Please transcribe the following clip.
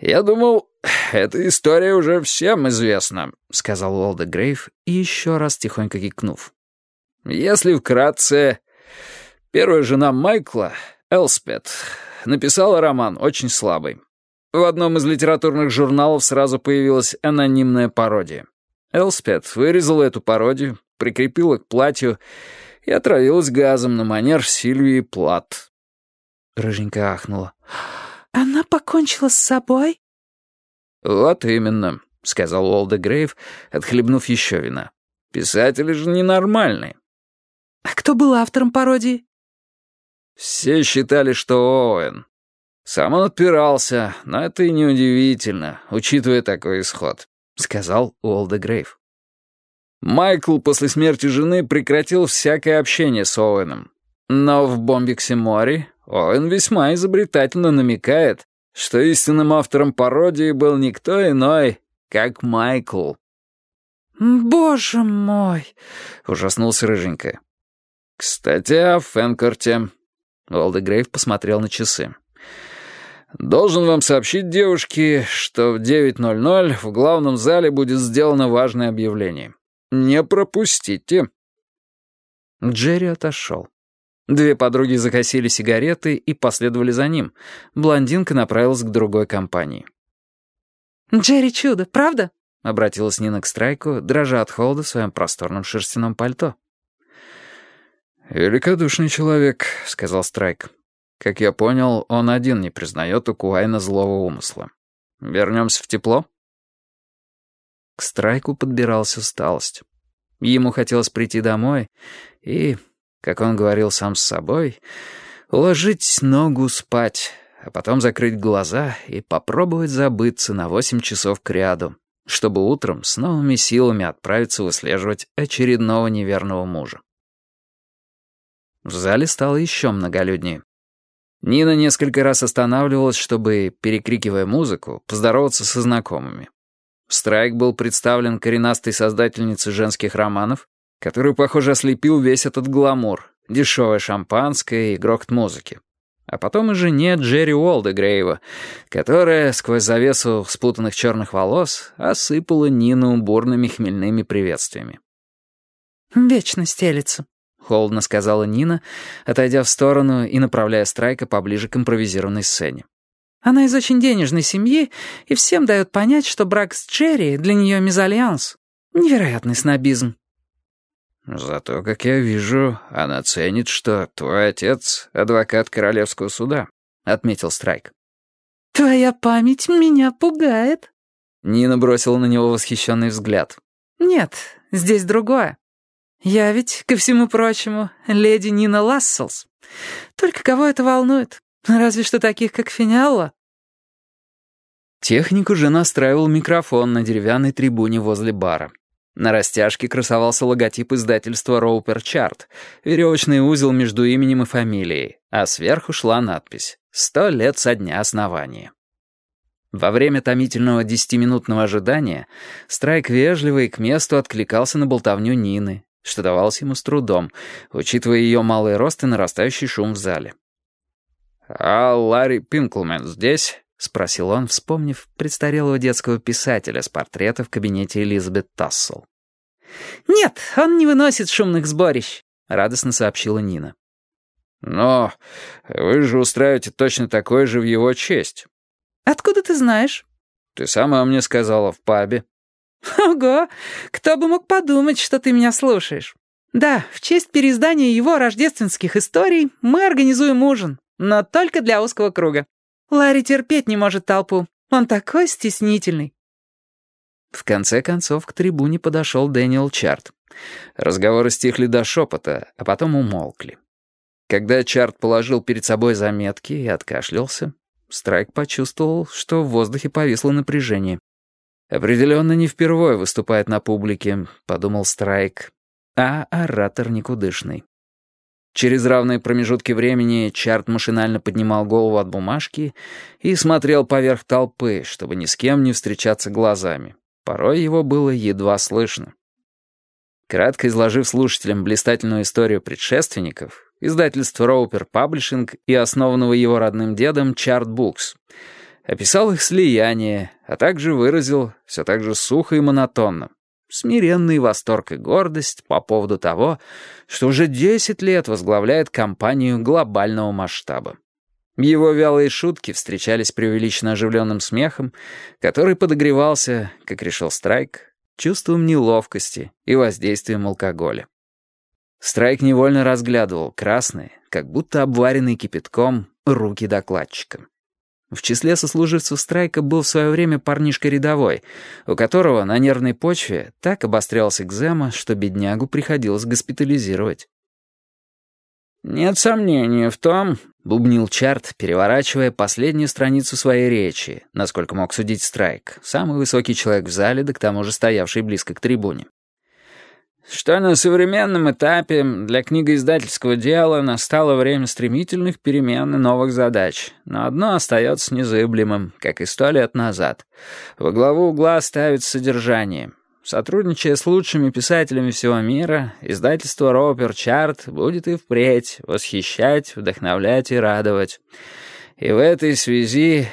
«Я думал, эта история уже всем известна», — сказал Уолда Грейв еще раз тихонько кикнув. «Если вкратце, первая жена Майкла, Элспет, написала роман очень слабый. В одном из литературных журналов сразу появилась анонимная пародия. Элспет вырезала эту пародию, прикрепила к платью и отравилась газом на манер Сильвии Плат. Рыженька ахнула. «Она покончила с собой?» «Вот именно», — сказал Уолда Грейв, отхлебнув еще вина. «Писатели же ненормальные». «А кто был автором пародии?» Все считали, что Оуэн. Сам он отпирался, но это и неудивительно, учитывая такой исход», — сказал Уолда Грейв. Майкл после смерти жены прекратил всякое общение с Оуэном. Но в «Бомбиксе Мори» Оуэн весьма изобретательно намекает, что истинным автором пародии был никто иной, как Майкл. «Боже мой!» — ужаснулся Рыженька. «Кстати, о Фэнкорте». Волдегрейв посмотрел на часы. «Должен вам сообщить, девушки, что в 9.00 в главном зале будет сделано важное объявление. Не пропустите». Джерри отошел. Две подруги закосили сигареты и последовали за ним. Блондинка направилась к другой компании. «Джерри чудо, правда?» — обратилась Нина к Страйку, дрожа от холода в своем просторном шерстяном пальто. «Великодушный человек», — сказал Страйк. «Как я понял, он один не признает у Куайна злого умысла. Вернемся в тепло?» К Страйку подбиралась усталость. Ему хотелось прийти домой и как он говорил сам с собой, уложить ногу спать, а потом закрыть глаза и попробовать забыться на восемь часов кряду, чтобы утром с новыми силами отправиться выслеживать очередного неверного мужа. В зале стало еще многолюднее. Нина несколько раз останавливалась, чтобы, перекрикивая музыку, поздороваться со знакомыми. Страйк был представлен коренастой создательницей женских романов, который, похоже, ослепил весь этот гламур, дешевое шампанское и грохот музыки. А потом и жене Джерри Уолда Грейва, которая, сквозь завесу спутанных черных волос, осыпала Нину бурными хмельными приветствиями. «Вечно стелится», — холодно сказала Нина, отойдя в сторону и направляя Страйка поближе к импровизированной сцене. «Она из очень денежной семьи и всем дает понять, что брак с Джерри для нее мезальянс. Невероятный снобизм. Зато, как я вижу, она ценит, что твой отец — адвокат Королевского суда», — отметил Страйк. «Твоя память меня пугает». Нина бросила на него восхищенный взгляд. «Нет, здесь другое. Я ведь, ко всему прочему, леди Нина Ласселс. Только кого это волнует? Разве что таких, как Финиалла». Техник уже настраивал микрофон на деревянной трибуне возле бара. На растяжке красовался логотип издательства «Роупер Чарт», веревочный узел между именем и фамилией, а сверху шла надпись «Сто лет со дня основания». Во время томительного десятиминутного ожидания Страйк вежливо и к месту откликался на болтовню Нины, что давалось ему с трудом, учитывая ее малый рост и нарастающий шум в зале. «А Ларри Пинклмен здесь?» — спросил он, вспомнив престарелого детского писателя с портрета в кабинете Элизабет Тассел. «Нет, он не выносит шумных сборищ», — радостно сообщила Нина. «Но вы же устраиваете точно такое же в его честь». «Откуда ты знаешь?» «Ты сама мне сказала в пабе». «Ого! Кто бы мог подумать, что ты меня слушаешь. Да, в честь переиздания его рождественских историй мы организуем ужин, но только для узкого круга. Ларри терпеть не может толпу. Он такой стеснительный». В конце концов к трибуне подошел Дэниел Чарт. Разговоры стихли до шепота, а потом умолкли. Когда Чарт положил перед собой заметки и откашлялся, Страйк почувствовал, что в воздухе повисло напряжение. «Определенно не впервые выступает на публике», — подумал Страйк, а оратор никудышный. Через равные промежутки времени Чарт машинально поднимал голову от бумажки и смотрел поверх толпы, чтобы ни с кем не встречаться глазами. Порой его было едва слышно. Кратко изложив слушателям блистательную историю предшественников, издательства Роупер Паблишинг и основанного его родным дедом Чарт Букс, Описал их слияние, а также выразил все так же сухо и монотонно. Смиренный восторг и гордость по поводу того, что уже 10 лет возглавляет компанию глобального масштаба. Его вялые шутки встречались преувеличенно оживленным смехом, который подогревался, как решил Страйк, чувством неловкости и воздействием алкоголя. Страйк невольно разглядывал красные, как будто обваренные кипятком, руки докладчика. В числе сослуживцев Страйка был в свое время парнишка рядовой, у которого на нервной почве так обострялся экзема, что беднягу приходилось госпитализировать. «Нет сомнения в том», — бубнил Чарт, переворачивая последнюю страницу своей речи, насколько мог судить Страйк, самый высокий человек в зале, да к тому же стоявший близко к трибуне что на современном этапе для книгоиздательского дела настало время стремительных перемен и новых задач, но одно остается незыблемым, как и сто лет назад. Во главу угла ставится содержание. Сотрудничая с лучшими писателями всего мира, издательство «Ропер Чарт» будет и впредь восхищать, вдохновлять и радовать. И в этой связи